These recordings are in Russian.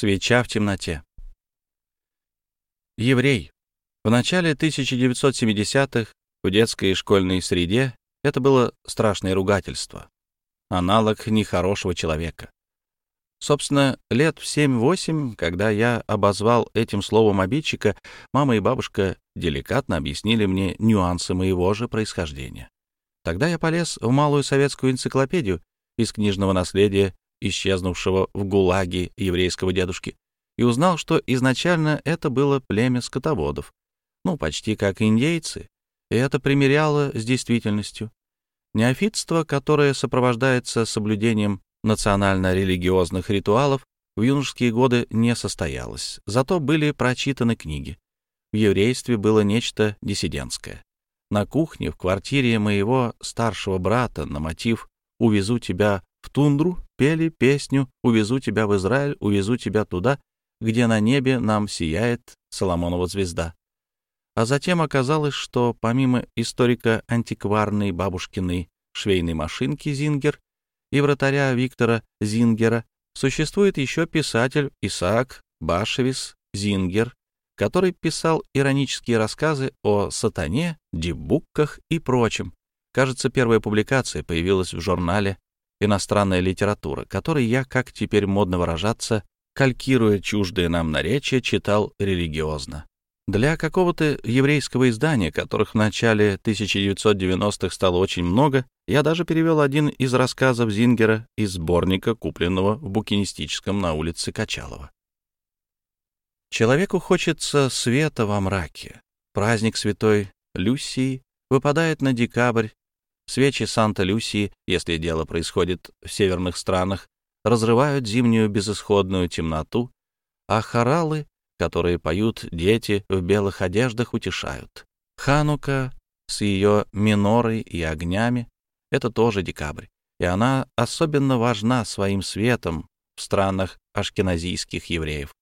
Свеча в темноте. Еврей. В начале 1970-х в детской и школьной среде это было страшное ругательство. Аналог нехорошего человека. Собственно, лет в 7-8, когда я обозвал этим словом обидчика, мама и бабушка деликатно объяснили мне нюансы моего же происхождения. Тогда я полез в малую советскую энциклопедию из книжного наследия исчезнувшего в ГУЛАГе еврейского дедушки, и узнал, что изначально это было племя скотоводов, ну, почти как индейцы, и это примеряло с действительностью. Неофитство, которое сопровождается соблюдением национально-религиозных ритуалов, в юношеские годы не состоялось, зато были прочитаны книги. В еврействе было нечто диссидентское. На кухне в квартире моего старшего брата на мотив «Увезу тебя в тундру пели песню «Увезу тебя в Израиль, увезу тебя туда, где на небе нам сияет Соломонова звезда». А затем оказалось, что помимо историка антикварной бабушкиной швейной машинки «Зингер» и вратаря Виктора Зингера существует еще писатель Исаак Башевис Зингер, который писал иронические рассказы о сатане, дебукках и прочем. Кажется, первая публикация появилась в журнале иностранная литература, который я, как теперь модно выражаться, калькируя чуждые нам наречия, читал религиозно. Для какого-то еврейского издания, которых в начале 1990-х стало очень много, я даже перевел один из рассказов Зингера из сборника, купленного в букинистическом на улице Качалова. Человеку хочется света во мраке. Праздник святой Люсии выпадает на декабрь Свечи Санта-Люсии, если дело происходит в северных странах, разрывают зимнюю безысходную темноту, а хоралы, которые поют дети в белых одеждах, утешают. Ханука с ее минорой и огнями — это тоже декабрь, и она особенно важна своим светом в странах ашкеназийских евреев,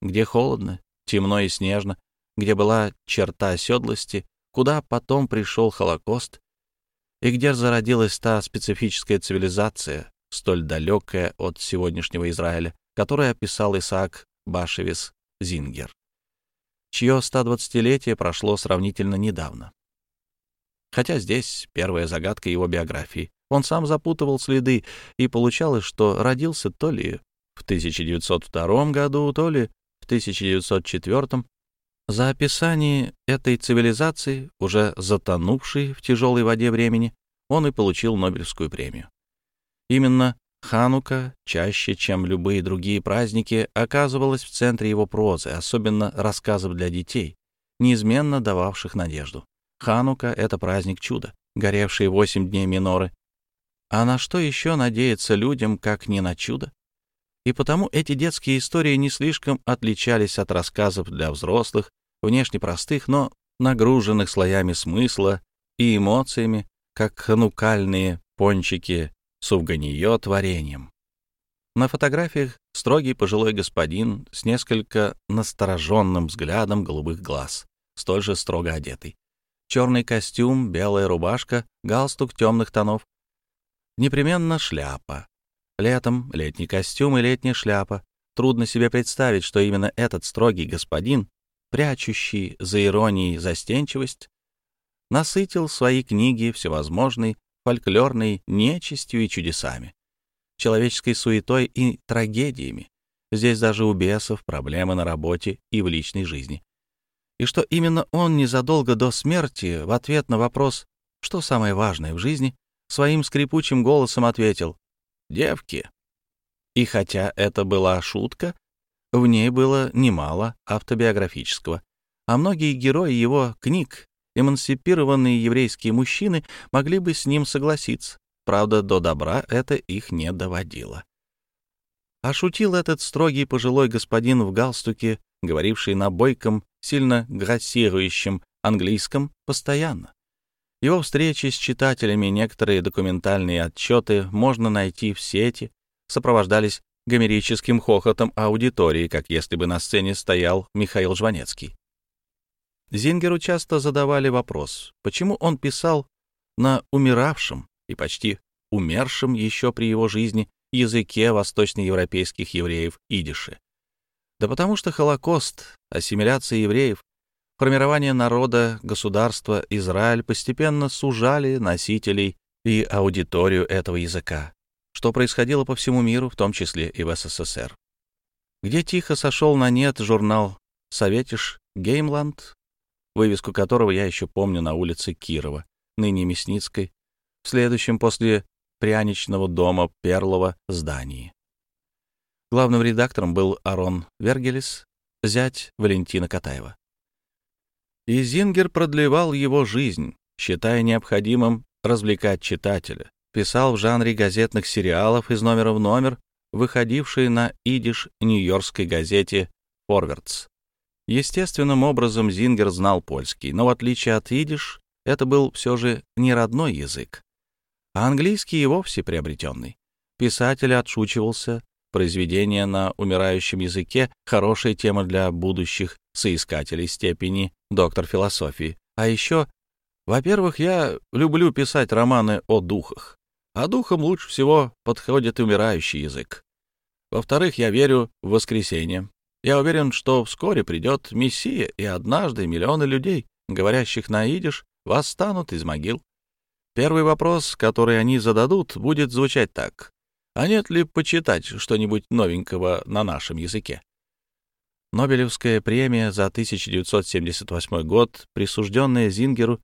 где холодно, темно и снежно, где была черта оседлости, куда потом пришел Холокост, и где зародилась та специфическая цивилизация, столь далекая от сегодняшнего Израиля, которую описал Исаак Башевис Зингер, чье 120-летие прошло сравнительно недавно. Хотя здесь первая загадка его биографии. Он сам запутывал следы, и получалось, что родился то ли в 1902 году, то ли в 1904, за описание этой цивилизации, уже затонувшей в тяжелой воде времени, он и получил Нобелевскую премию. Именно Ханука чаще, чем любые другие праздники, оказывалась в центре его прозы, особенно рассказов для детей, неизменно дававших надежду. Ханука — это праздник чуда, горевший восемь дней миноры. А на что еще надеяться людям, как не на чудо? И потому эти детские истории не слишком отличались от рассказов для взрослых, внешне простых, но нагруженных слоями смысла и эмоциями, как ханукальные пончики с угониё творением. На фотографиях строгий пожилой господин с несколько настороженным взглядом голубых глаз, столь же строго одетый. Черный костюм, белая рубашка, галстук темных тонов. Непременно шляпа. Летом летний костюм и летняя шляпа. Трудно себе представить, что именно этот строгий господин прячущий за иронией застенчивость, насытил свои книги всевозможной фольклорной нечистью и чудесами, человеческой суетой и трагедиями. Здесь даже у бесов проблемы на работе и в личной жизни. И что именно он незадолго до смерти в ответ на вопрос «Что самое важное в жизни?» своим скрипучим голосом ответил «Девки». И хотя это была шутка, в ней было немало автобиографического, а многие герои его книг, эмансипированные еврейские мужчины, могли бы с ним согласиться. Правда, до добра это их не доводило. А шутил этот строгий пожилой господин в галстуке, говоривший на бойком, сильно грассирующем английском, постоянно. Его встречи с читателями, некоторые документальные отчеты можно найти в сети, сопровождались гомерическим хохотом аудитории, как если бы на сцене стоял Михаил Жванецкий. Зингеру часто задавали вопрос, почему он писал на умиравшем и почти умершем еще при его жизни языке восточноевропейских евреев идише. Да потому что Холокост, ассимиляция евреев, формирование народа, государства Израиль постепенно сужали носителей и аудиторию этого языка, что происходило по всему миру, в том числе и в СССР. Где тихо сошел на нет журнал «Советиш Геймланд», вывеску которого я еще помню на улице Кирова, ныне Мясницкой, в следующем после пряничного дома Перлова здании. Главным редактором был Арон Вергелис, зять Валентина Катаева. И Зингер продлевал его жизнь, считая необходимым развлекать читателя. Писал в жанре газетных сериалов из номера в номер, выходивший на идиш нью-йоркской газете «Форвардс». Естественным образом Зингер знал польский, но в отличие от идиш, это был все же не родной язык, а английский и вовсе приобретенный. Писатель отшучивался, произведение на умирающем языке — хорошая тема для будущих соискателей степени доктор философии. А еще, во-первых, я люблю писать романы о духах, а духам лучше всего подходит умирающий язык. Во-вторых, я верю в воскресенье. Я уверен, что вскоре придет Мессия, и однажды миллионы людей, говорящих на идиш, восстанут из могил. Первый вопрос, который они зададут, будет звучать так. А нет ли почитать что-нибудь новенького на нашем языке? Нобелевская премия за 1978 год, присужденная Зингеру,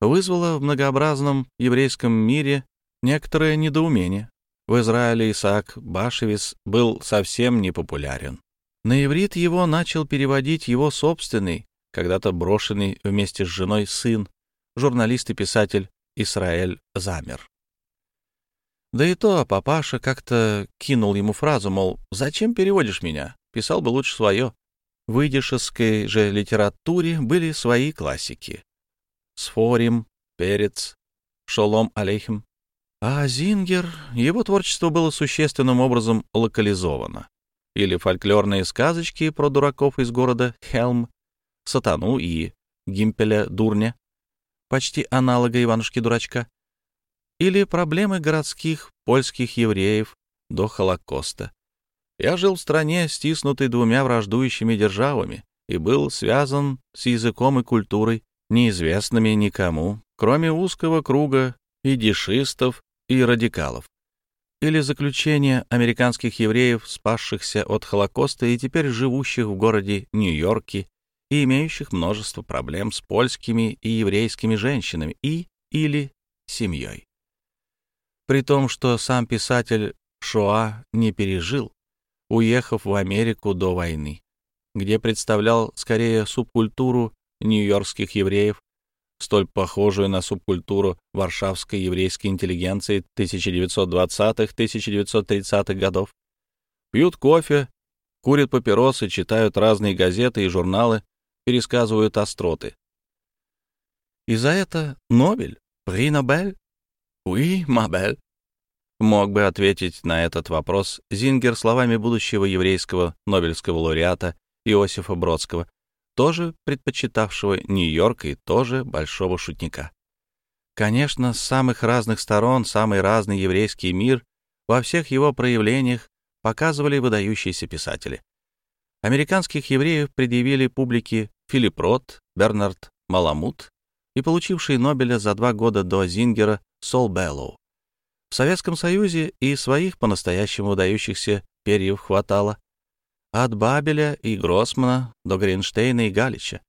вызвала в многообразном еврейском мире некоторое недоумение. В Израиле Исаак Башевис был совсем непопулярен. На иврит его начал переводить его собственный, когда-то брошенный вместе с женой сын, журналист и писатель Исраэль Замер. Да и то папаша как-то кинул ему фразу, мол, «Зачем переводишь меня? Писал бы лучше свое». В идишеской же литературе были свои классики. Сфорим, Перец, Шолом Алейхим. А Зингер, его творчество было существенным образом локализовано. Или фольклорные сказочки про дураков из города Хелм, Сатану и Гимпеля Дурня, почти аналога Иванушки-дурачка, или проблемы городских польских евреев до Холокоста. Я жил в стране, стиснутой двумя враждующими державами, и был связан с языком и культурой, неизвестными никому, кроме узкого круга идишистов и радикалов. Или заключение американских евреев, спасшихся от Холокоста и теперь живущих в городе Нью-Йорке и имеющих множество проблем с польскими и еврейскими женщинами и или семьей при том, что сам писатель Шоа не пережил, уехав в Америку до войны, где представлял скорее субкультуру нью-йоркских евреев, столь похожую на субкультуру варшавской еврейской интеллигенции 1920-1930-х годов. Пьют кофе, курят папиросы, читают разные газеты и журналы, пересказывают остроты. И за это Нобель, При Нобель, «Oui, Мабель», мог бы ответить на этот вопрос Зингер словами будущего еврейского Нобелевского лауреата Иосифа Бродского, тоже предпочитавшего Нью-Йорк и тоже большого шутника. Конечно, с самых разных сторон самый разный еврейский мир во всех его проявлениях показывали выдающиеся писатели. Американских евреев предъявили публике Филипп Рот, Бернард Маламут и получивший Нобеля за два года до Зингера Сол Беллоу. В Советском Союзе и своих по-настоящему выдающихся перьев хватало. От Бабеля и Гроссмана до Гринштейна и Галича.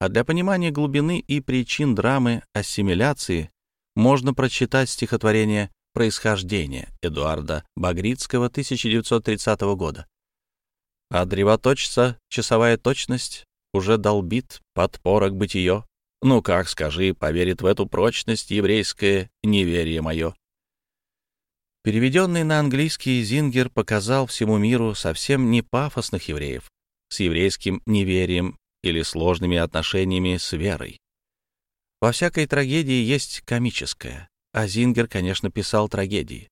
А для понимания глубины и причин драмы ассимиляции можно прочитать стихотворение «Происхождение» Эдуарда Багрицкого 1930 года. А древоточца часовая точность уже долбит под порог бытие, ну как, скажи, поверит в эту прочность еврейское неверие мое? Переведенный на английский Зингер показал всему миру совсем не пафосных евреев с еврейским неверием или сложными отношениями с верой. Во всякой трагедии есть комическое, а Зингер, конечно, писал трагедии.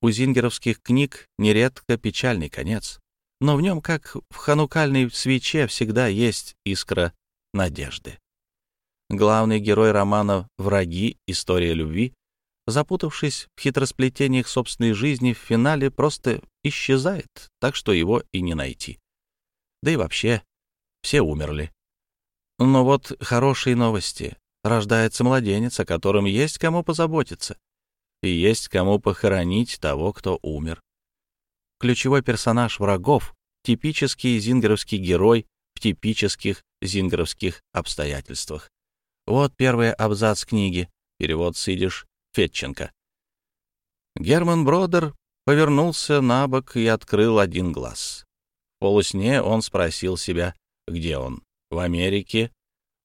У зингеровских книг нередко печальный конец, но в нем, как в ханукальной свече, всегда есть искра надежды. Главный герой романа «Враги. История любви», запутавшись в хитросплетениях собственной жизни, в финале просто исчезает, так что его и не найти. да и вообще все умерли. Но вот хорошие новости. Рождается младенец, о котором есть кому позаботиться. И есть кому похоронить того, кто умер. Ключевой персонаж врагов — типический зингеровский герой в типических зингеровских обстоятельствах. Вот первый абзац книги, перевод Сидиш Фетченко. Герман Бродер повернулся на бок и открыл один глаз. В полусне он спросил себя, где он — в Америке,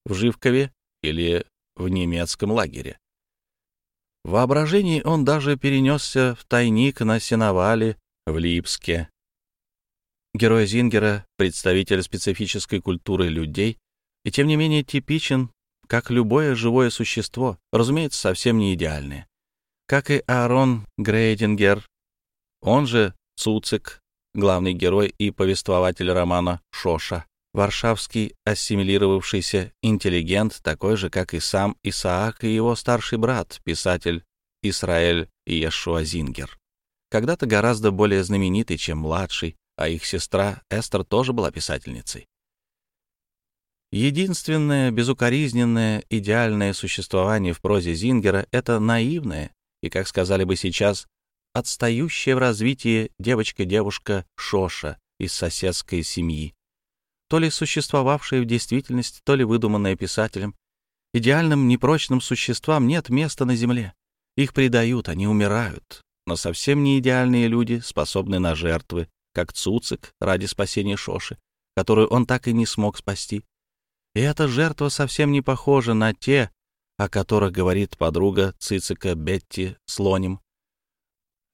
в Живкове или в немецком лагере. В воображении он даже перенесся в тайник на сеновале в Липске. Герой Зингера — представитель специфической культуры людей и, тем не менее, типичен, как любое живое существо, разумеется, совсем не идеальное. Как и Аарон Грейдингер, он же Цуцик, главный герой и повествователь романа «Шоша», варшавский ассимилировавшийся интеллигент, такой же, как и сам Исаак и его старший брат, писатель Исраэль Иешуа Зингер. Когда-то гораздо более знаменитый, чем младший, а их сестра Эстер тоже была писательницей. Единственное безукоризненное идеальное существование в прозе Зингера — это наивное и, как сказали бы сейчас, отстающая в развитии девочка-девушка Шоша из соседской семьи, то ли существовавшая в действительности, то ли выдуманная писателем. Идеальным непрочным существам нет места на земле. Их предают, они умирают. Но совсем не идеальные люди способны на жертвы, как Цуцик ради спасения Шоши, которую он так и не смог спасти. И эта жертва совсем не похожа на те, о которых говорит подруга Цицика Бетти Слоним.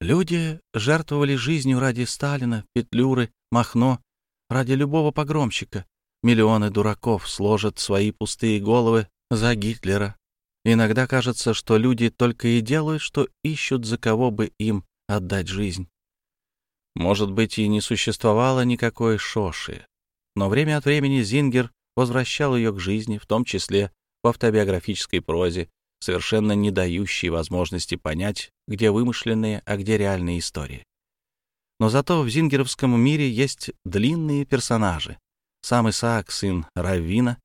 Люди жертвовали жизнью ради Сталина, Петлюры, Махно, ради любого погромщика. Миллионы дураков сложат свои пустые головы за Гитлера. Иногда кажется, что люди только и делают, что ищут, за кого бы им отдать жизнь. Может быть, и не существовало никакой Шоши, но время от времени Зингер возвращал ее к жизни, в том числе в автобиографической прозе, совершенно не дающей возможности понять, где вымышленные, а где реальные истории. Но зато в зингеровском мире есть длинные персонажи. Сам Исаак, сын Раввина.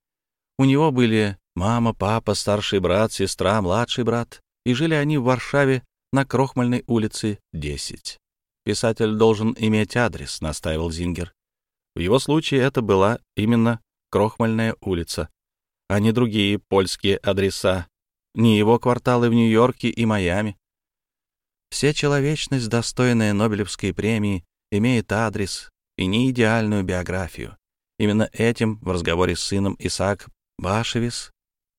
У него были мама, папа, старший брат, сестра, младший брат. И жили они в Варшаве на Крохмальной улице, 10. Писатель должен иметь адрес, настаивал Зингер. В его случае это была именно Крохмальная улица, а не другие польские адреса, не его кварталы в Нью-Йорке и Майами. Вся человечность, достойная Нобелевской премии, имеет адрес и не идеальную биографию. Именно этим в разговоре с сыном Исаак Башевис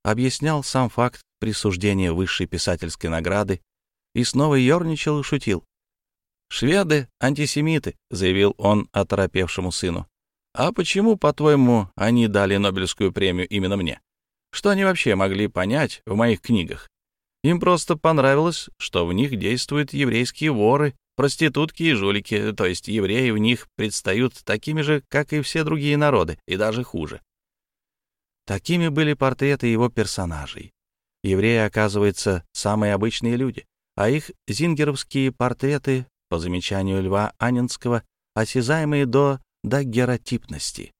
объяснял сам факт присуждения высшей писательской награды и снова ерничал и шутил. «Шведы — антисемиты», — заявил он оторопевшему сыну. «А почему, по-твоему, они дали Нобелевскую премию именно мне? Что они вообще могли понять в моих книгах? Им просто понравилось, что в них действуют еврейские воры, проститутки и жулики, то есть евреи в них предстают такими же, как и все другие народы, и даже хуже. Такими были портреты его персонажей. Евреи, оказывается, самые обычные люди, а их зингеровские портреты, по замечанию Льва Анинского, осязаемые до дагеротипности.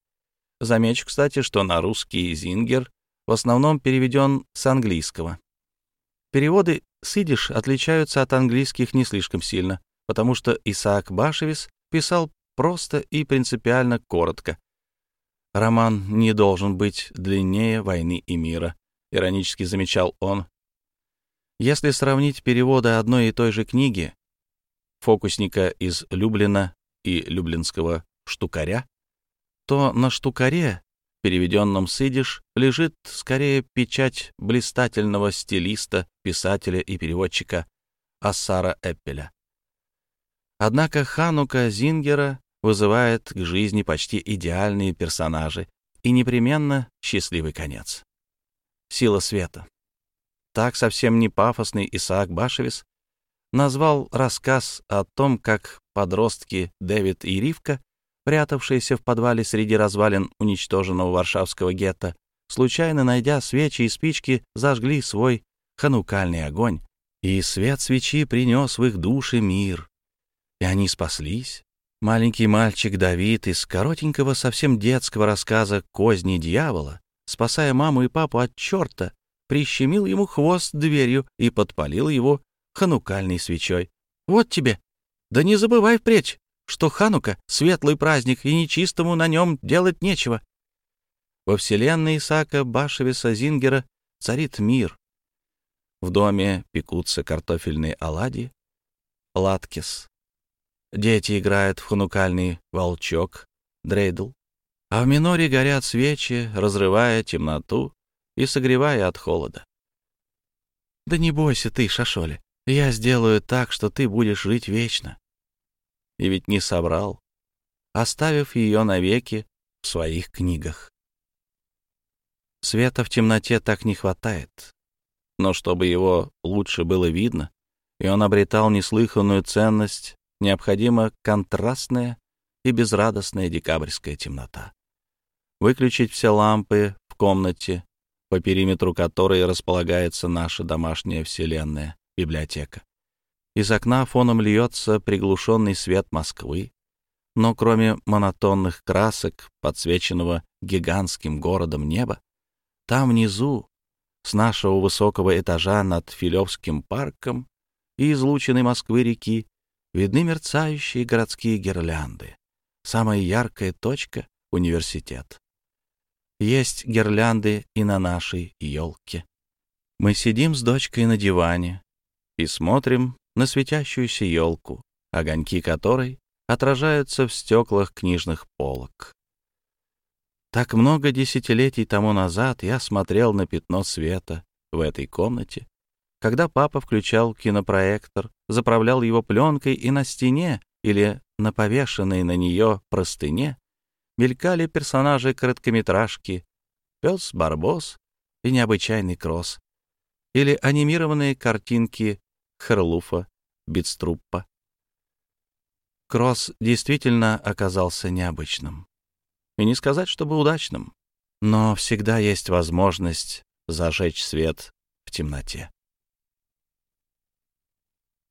Замечу, кстати, что на русский зингер в основном переведен с английского. Переводы с идиш отличаются от английских не слишком сильно, потому что Исаак Башевис писал просто и принципиально коротко. Роман не должен быть длиннее «Войны и мира», — иронически замечал он. Если сравнить переводы одной и той же книги «Фокусника из Люблина» и «Люблинского штукаря», то на «штукаре» переведенном с лежит скорее печать блистательного стилиста, писателя и переводчика Ассара Эппеля. Однако Ханука Зингера вызывает к жизни почти идеальные персонажи и непременно счастливый конец. Сила света. Так совсем не пафосный Исаак Башевис назвал рассказ о том, как подростки Дэвид и Ривка прятавшиеся в подвале среди развалин уничтоженного варшавского гетто, случайно найдя свечи и спички, зажгли свой ханукальный огонь, и свет свечи принес в их души мир. И они спаслись, Маленький мальчик Давид из коротенького, совсем детского рассказа «Козни дьявола», спасая маму и папу от черта, прищемил ему хвост дверью и подпалил его ханукальной свечой. Вот тебе. Да не забывай впредь, что Ханука — светлый праздник, и нечистому на нем делать нечего. Во вселенной Исаака Башевиса Зингера царит мир. В доме пекутся картофельные оладьи, латкис. Дети играют в ханукальный волчок, дрейдл. А в миноре горят свечи, разрывая темноту и согревая от холода. Да не бойся ты, Шашоли, я сделаю так, что ты будешь жить вечно. И ведь не собрал, оставив ее навеки в своих книгах. Света в темноте так не хватает, но чтобы его лучше было видно, и он обретал неслыханную ценность, необходима контрастная и безрадостная декабрьская темнота. Выключить все лампы в комнате, по периметру которой располагается наша домашняя вселенная, библиотека. Из окна фоном льется приглушенный свет Москвы, но кроме монотонных красок, подсвеченного гигантским городом неба, там внизу, с нашего высокого этажа над Филевским парком и излученной Москвы-реки, видны мерцающие городские гирлянды. Самая яркая точка — университет. Есть гирлянды и на нашей елке. Мы сидим с дочкой на диване и смотрим на светящуюся елку, огоньки которой отражаются в стеклах книжных полок. Так много десятилетий тому назад я смотрел на пятно света в этой комнате, когда папа включал кинопроектор, заправлял его пленкой, и на стене или на повешенной на нее простыне мелькали персонажи короткометражки «Пес Барбос» и «Необычайный кросс», или анимированные картинки Херлуфа, Битструппа. Кросс действительно оказался необычным. И не сказать, чтобы удачным, но всегда есть возможность зажечь свет в темноте.